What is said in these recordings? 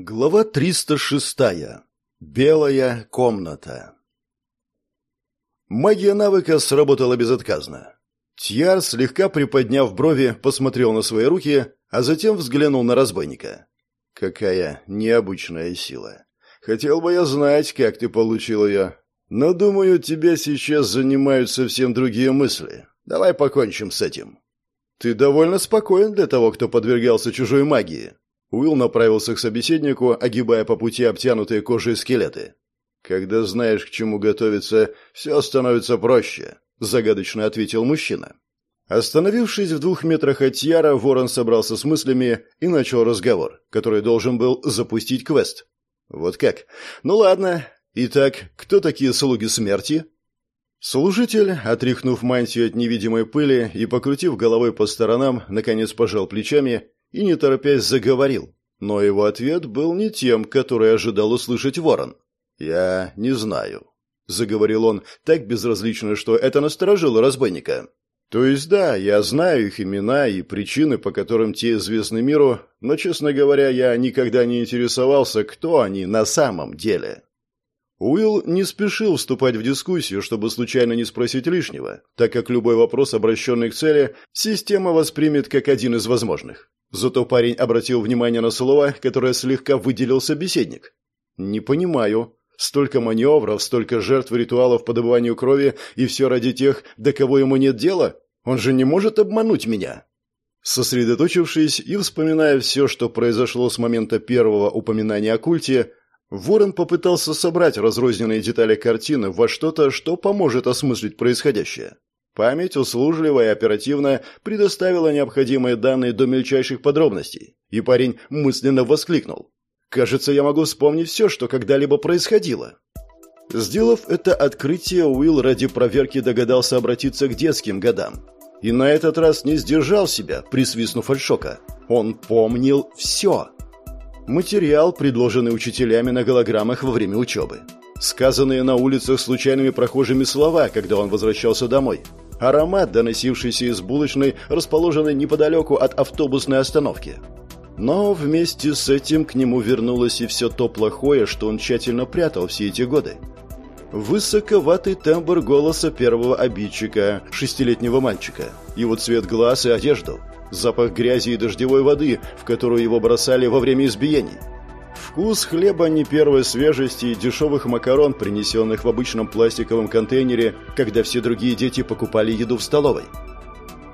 Глава 306. Белая комната. Магия навыка сработала безотказно. Тьяр, слегка приподняв брови, посмотрел на свои руки, а затем взглянул на разбойника. «Какая необычная сила. Хотел бы я знать, как ты получил ее. Но, думаю, тебя сейчас занимают совсем другие мысли. Давай покончим с этим». «Ты довольно спокоен для того, кто подвергался чужой магии», Уилл направился к собеседнику, огибая по пути обтянутые кожей скелеты. «Когда знаешь, к чему готовиться, все становится проще», — загадочно ответил мужчина. Остановившись в двух метрах от Яра, Ворон собрался с мыслями и начал разговор, который должен был запустить квест. «Вот как? Ну ладно. Итак, кто такие слуги смерти?» Служитель, отряхнув мантию от невидимой пыли и покрутив головой по сторонам, наконец пожал плечами и, не торопясь, заговорил. Но его ответ был не тем, который ожидал услышать ворон. «Я не знаю», — заговорил он так безразлично, что это насторожило разбойника. «То есть да, я знаю их имена и причины, по которым те известны миру, но, честно говоря, я никогда не интересовался, кто они на самом деле». Уилл не спешил вступать в дискуссию, чтобы случайно не спросить лишнего, так как любой вопрос, обращенный к цели, система воспримет как один из возможных. Зато парень обратил внимание на слово, которое слегка выделил собеседник. «Не понимаю. Столько маневров, столько жертв ритуалов по добыванию крови, и все ради тех, до кого ему нет дела? Он же не может обмануть меня!» Сосредоточившись и вспоминая все, что произошло с момента первого упоминания о культе, Ворон попытался собрать разрозненные детали картины во что-то, что поможет осмыслить происходящее. Память услужливо и оперативно предоставила необходимые данные до мельчайших подробностей, и парень мысленно воскликнул. «Кажется, я могу вспомнить все, что когда-либо происходило». Сделав это открытие, Уилл ради проверки догадался обратиться к детским годам. И на этот раз не сдержал себя, присвистнув от шока. Он помнил все. Материал, предложенный учителями на голограммах во время учебы. Сказанные на улицах случайными прохожими слова, когда он возвращался домой – аромат, доносившийся из булочной, расположенной неподалеку от автобусной остановки. Но вместе с этим к нему вернулось и все то плохое, что он тщательно прятал все эти годы. Высоковатый тембр голоса первого обидчика, шестилетнего мальчика, его цвет глаз и одежду, запах грязи и дождевой воды, в которую его бросали во время избиений – Вкус хлеба не первой свежести и дешевых макарон, принесенных в обычном пластиковом контейнере, когда все другие дети покупали еду в столовой.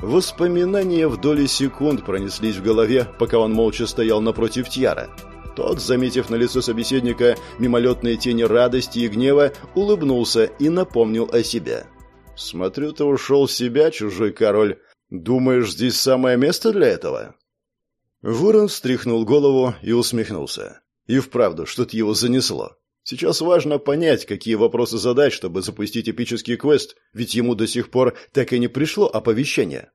Воспоминания в доли секунд пронеслись в голове, пока он молча стоял напротив Тьяра. Тот, заметив на лицо собеседника мимолетные тени радости и гнева, улыбнулся и напомнил о себе. «Смотрю, ты ушел в себя, чужой король. Думаешь, здесь самое место для этого?» Ворон встряхнул голову и усмехнулся. И вправду, что-то его занесло. Сейчас важно понять, какие вопросы задать, чтобы запустить эпический квест, ведь ему до сих пор так и не пришло оповещение.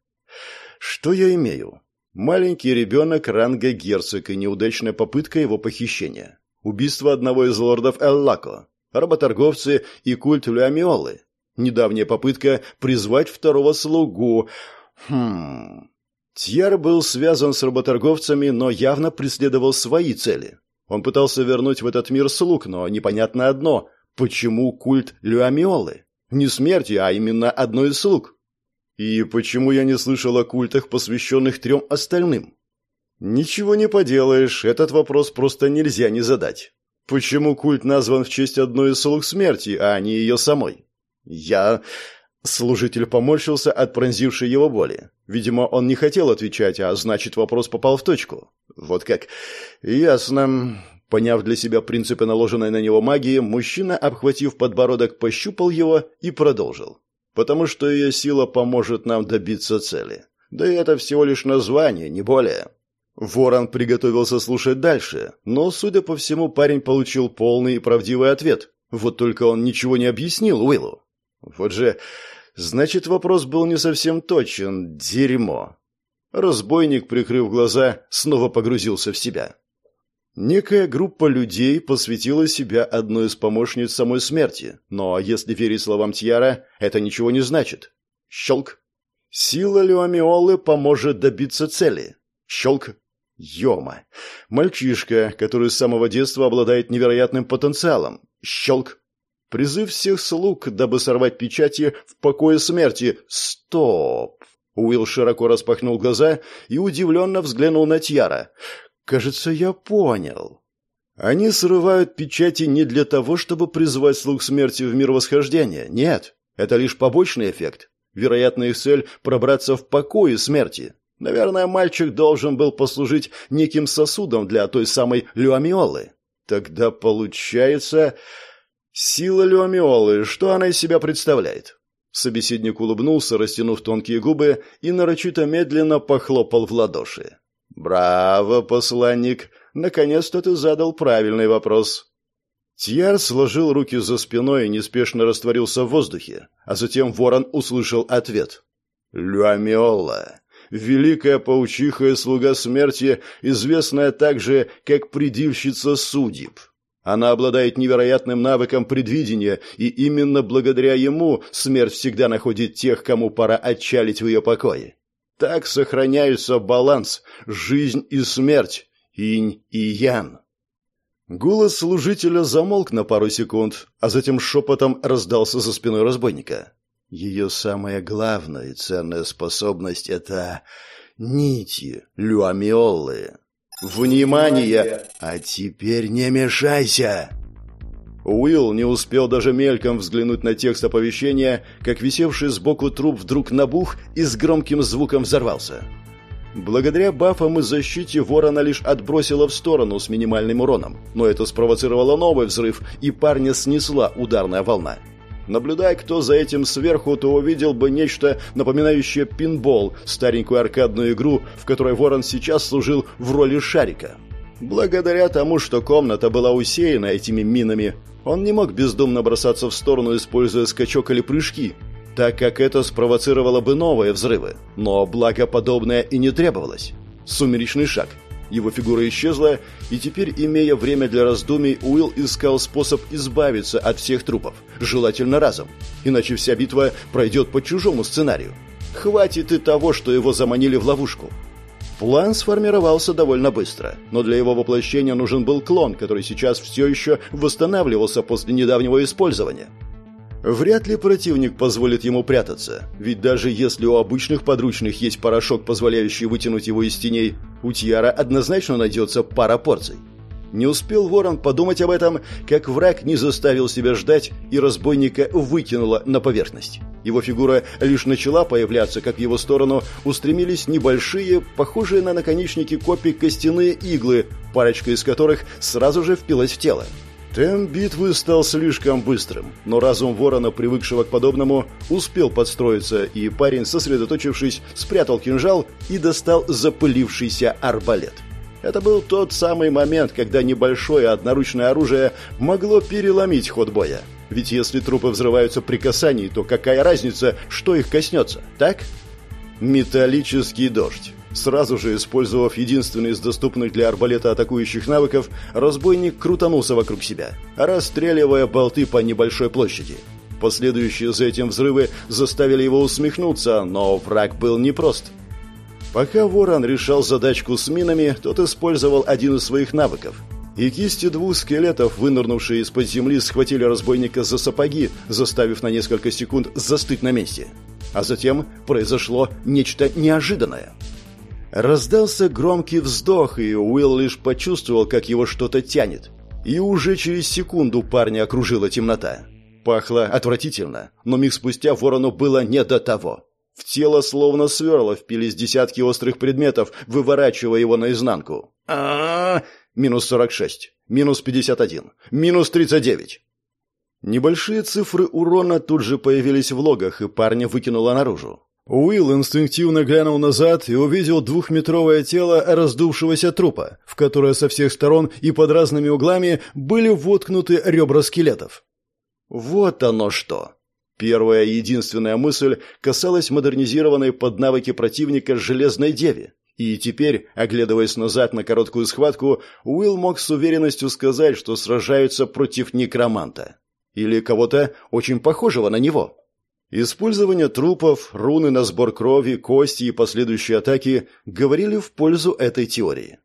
Что я имею? Маленький ребенок ранга герцог и неудачная попытка его похищения. Убийство одного из лордов Эллако. Работорговцы и культ Люамиолы. Недавняя попытка призвать второго слугу. Хм... Тьяр был связан с работорговцами, но явно преследовал свои цели. Он пытался вернуть в этот мир слуг, но непонятно одно – почему культ Люамиолы? Не смерти, а именно одной из слуг. И почему я не слышал о культах, посвященных трем остальным? Ничего не поделаешь, этот вопрос просто нельзя не задать. Почему культ назван в честь одной из слуг смерти, а не ее самой? Я... Служитель поморщился от пронзившей его боли. Видимо, он не хотел отвечать, а значит, вопрос попал в точку. Вот как. Ясно. Поняв для себя принципы наложенной на него магии, мужчина, обхватив подбородок, пощупал его и продолжил. Потому что ее сила поможет нам добиться цели. Да и это всего лишь название, не более. Ворон приготовился слушать дальше, но, судя по всему, парень получил полный и правдивый ответ. Вот только он ничего не объяснил Уиллу. Вот же... Значит, вопрос был не совсем точен. Дерьмо. Разбойник, прикрыв глаза, снова погрузился в себя. Некая группа людей посвятила себя одной из помощниц самой смерти, но, если верить словам Тьяра, это ничего не значит. Щелк. Сила Люамиолы поможет добиться цели. Щелк. Йома. Мальчишка, который с самого детства обладает невероятным потенциалом. Щелк. Призыв всех слуг, дабы сорвать печати в покое смерти. Стоп. Уилл широко распахнул глаза и удивленно взглянул на Тьяра. «Кажется, я понял. Они срывают печати не для того, чтобы призвать слуг смерти в мир восхождения. Нет, это лишь побочный эффект. Вероятно, их цель – пробраться в покое смерти. Наверное, мальчик должен был послужить неким сосудом для той самой Люамиолы. Тогда получается... Сила Люамиолы, что она из себя представляет? Собеседник улыбнулся, растянув тонкие губы, и нарочито медленно похлопал в ладоши. «Браво, посланник! Наконец-то ты задал правильный вопрос!» Тьяр сложил руки за спиной и неспешно растворился в воздухе, а затем ворон услышал ответ. «Люамиола, великая паучиха и слуга смерти, известная также как предивщица судеб. Она обладает невероятным навыком предвидения, и именно благодаря ему смерть всегда находит тех, кому пора отчалить в ее покое. Так сохраняются баланс, жизнь и смерть, инь и ян. Голос служителя замолк на пару секунд, а затем шепотом раздался за спиной разбойника. Ее самая главная и ценная способность — это нити, люамиолы. «Внимание! А теперь не мешайся!» Уилл не успел даже мельком взглянуть на текст оповещения, как висевший сбоку труп вдруг набух и с громким звуком взорвался. Благодаря бафам и защите ворона лишь отбросила в сторону с минимальным уроном, но это спровоцировало новый взрыв, и парня снесла ударная волна. Наблюдая кто за этим сверху, то увидел бы нечто напоминающее пинбол, старенькую аркадную игру, в которой Ворон сейчас служил в роли шарика. Благодаря тому, что комната была усеяна этими минами, он не мог бездумно бросаться в сторону, используя скачок или прыжки, так как это спровоцировало бы новые взрывы. Но благо подобное и не требовалось. Сумеречный шаг – его фигура исчезла, и теперь, имея время для раздумий, Уилл искал способ избавиться от всех трупов, желательно разом, иначе вся битва пройдет по чужому сценарию. Хватит и того, что его заманили в ловушку. План сформировался довольно быстро, но для его воплощения нужен был клон, который сейчас все еще восстанавливался после недавнего использования. Вряд ли противник позволит ему прятаться, ведь даже если у обычных подручных есть порошок, позволяющий вытянуть его из теней, у Тьяра однозначно найдется пара порций. Не успел Ворон подумать об этом, как враг не заставил себя ждать и разбойника выкинуло на поверхность. Его фигура лишь начала появляться, как в его сторону устремились небольшие, похожие на наконечники копий костяные иглы, парочка из которых сразу же впилась в тело. Темп битвы стал слишком быстрым, но разум ворона, привыкшего к подобному, успел подстроиться, и парень, сосредоточившись, спрятал кинжал и достал запылившийся арбалет. Это был тот самый момент, когда небольшое одноручное оружие могло переломить ход боя. Ведь если трупы взрываются при касании, то какая разница, что их коснется, так? Металлический дождь. Сразу же, использовав единственный из доступных для арбалета атакующих навыков, разбойник крутанулся вокруг себя, расстреливая болты по небольшой площади. Последующие за этим взрывы заставили его усмехнуться, но враг был непрост. Пока Ворон решал задачку с минами, тот использовал один из своих навыков. И кисти двух скелетов, вынырнувшие из-под земли, схватили разбойника за сапоги, заставив на несколько секунд застыть на месте. А затем произошло нечто неожиданное – Раздался громкий вздох, и Уилл лишь почувствовал, как его что-то тянет. И уже через секунду парня окружила темнота. Пахло отвратительно, но миг спустя ворону было не до того. В тело словно сверло впились десятки острых предметов, выворачивая его наизнанку. а, Минус 46, минус 51, минус 39. Небольшие цифры урона тут же появились в логах, и парня выкинуло наружу. Уилл инстинктивно глянул назад и увидел двухметровое тело раздувшегося трупа, в которое со всех сторон и под разными углами были воткнуты ребра скелетов. Вот оно что! Первая и единственная мысль касалась модернизированной под навыки противника «Железной Деве». И теперь, оглядываясь назад на короткую схватку, Уилл мог с уверенностью сказать, что сражаются против некроманта. Или кого-то очень похожего на него. Использование трупов, руны на сбор крови, кости и последующие атаки говорили в пользу этой теории.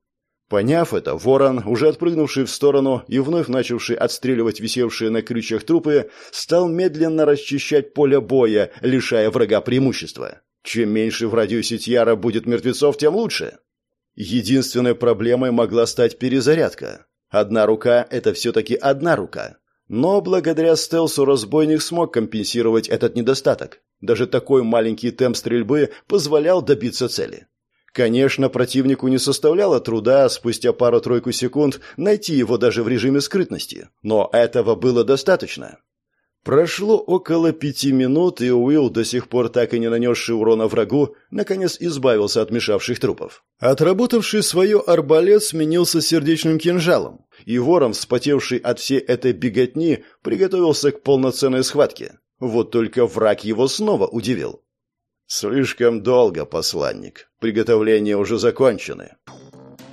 Поняв это, ворон, уже отпрыгнувший в сторону и вновь начавший отстреливать висевшие на крючьях трупы, стал медленно расчищать поле боя, лишая врага преимущества. Чем меньше в радиусе Тьяра будет мертвецов, тем лучше. Единственной проблемой могла стать перезарядка. Одна рука – это все-таки одна рука. Но благодаря стелсу разбойник смог компенсировать этот недостаток. Даже такой маленький темп стрельбы позволял добиться цели. Конечно, противнику не составляло труда спустя пару-тройку секунд найти его даже в режиме скрытности, но этого было достаточно. Прошло около пяти минут, и Уилл, до сих пор так и не нанесший урона врагу, наконец избавился от мешавших трупов. Отработавший свое арбалет сменился сердечным кинжалом, и вором, вспотевший от всей этой беготни, приготовился к полноценной схватке. Вот только враг его снова удивил. «Слишком долго, посланник. Приготовления уже закончены».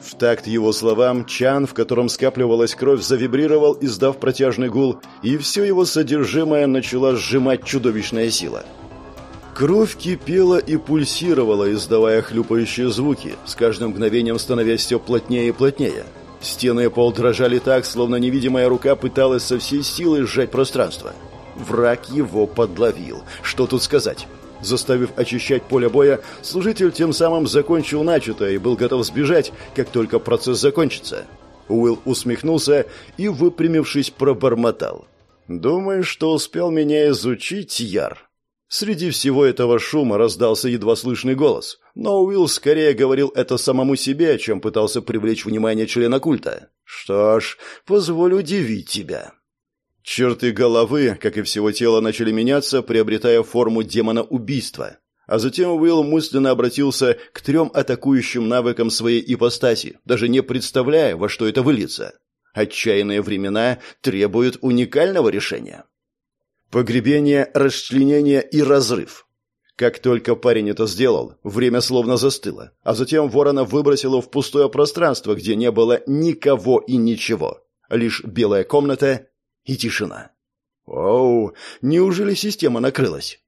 В такт его словам чан, в котором скапливалась кровь, завибрировал, издав протяжный гул, и все его содержимое начала сжимать чудовищная сила. Кровь кипела и пульсировала, издавая хлюпающие звуки, с каждым мгновением становясь все плотнее и плотнее. Стены и пол дрожали так, словно невидимая рука пыталась со всей силой сжать пространство. Враг его подловил. Что тут сказать? Заставив очищать поле боя, служитель тем самым закончил начатое и был готов сбежать, как только процесс закончится. Уилл усмехнулся и, выпрямившись, пробормотал. «Думаешь, что успел меня изучить, Яр?» Среди всего этого шума раздался едва слышный голос, но Уилл скорее говорил это самому себе, чем пытался привлечь внимание члена культа. «Что ж, позволь удивить тебя». Черты головы, как и всего тела, начали меняться, приобретая форму демона убийства. А затем Уилл мысленно обратился к трем атакующим навыкам своей ипостаси, даже не представляя, во что это выльется. Отчаянные времена требуют уникального решения. Погребение, расчленение и разрыв. Как только парень это сделал, время словно застыло, а затем ворона выбросило в пустое пространство, где не было никого и ничего. Лишь белая комната и тишина. Оу, неужели система накрылась?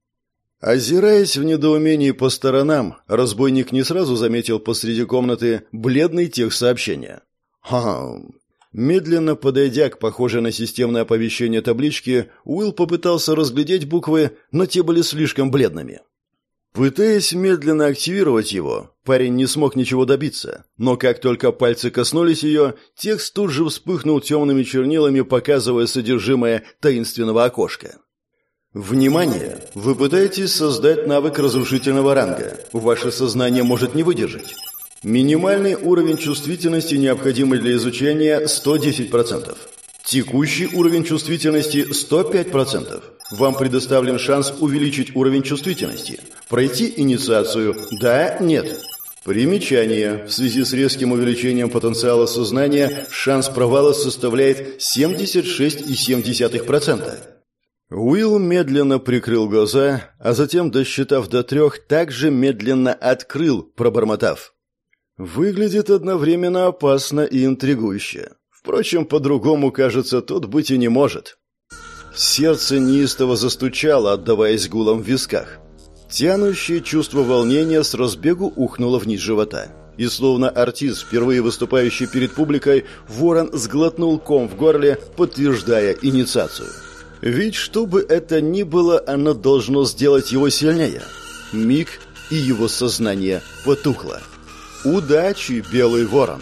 Озираясь в недоумении по сторонам, разбойник не сразу заметил посреди комнаты бледный текст сообщения. Хм. Медленно подойдя к похожей на системное оповещение табличке, Уилл попытался разглядеть буквы, но те были слишком бледными. Пытаясь медленно активировать его, парень не смог ничего добиться, но как только пальцы коснулись ее, текст тут же вспыхнул темными чернилами, показывая содержимое таинственного окошка. Внимание! Вы пытаетесь создать навык разрушительного ранга. Ваше сознание может не выдержать. Минимальный уровень чувствительности, необходимый для изучения, 110%. Текущий уровень чувствительности 105%. Вам предоставлен шанс увеличить уровень чувствительности. Пройти инициацию «Да», «Нет». Примечание. В связи с резким увеличением потенциала сознания шанс провала составляет 76,7%. Уилл медленно прикрыл глаза, а затем, досчитав до трех, также медленно открыл, пробормотав. Выглядит одновременно опасно и интригующе. Впрочем, по-другому, кажется, тут быть и не может. Сердце неистово застучало, отдаваясь гулом в висках. Тянущее чувство волнения с разбегу ухнуло вниз живота. И словно артист, впервые выступающий перед публикой, ворон сглотнул ком в горле, подтверждая инициацию. Ведь что бы это ни было, оно должно сделать его сильнее. Миг, и его сознание потухло. «Удачи, белый ворон!»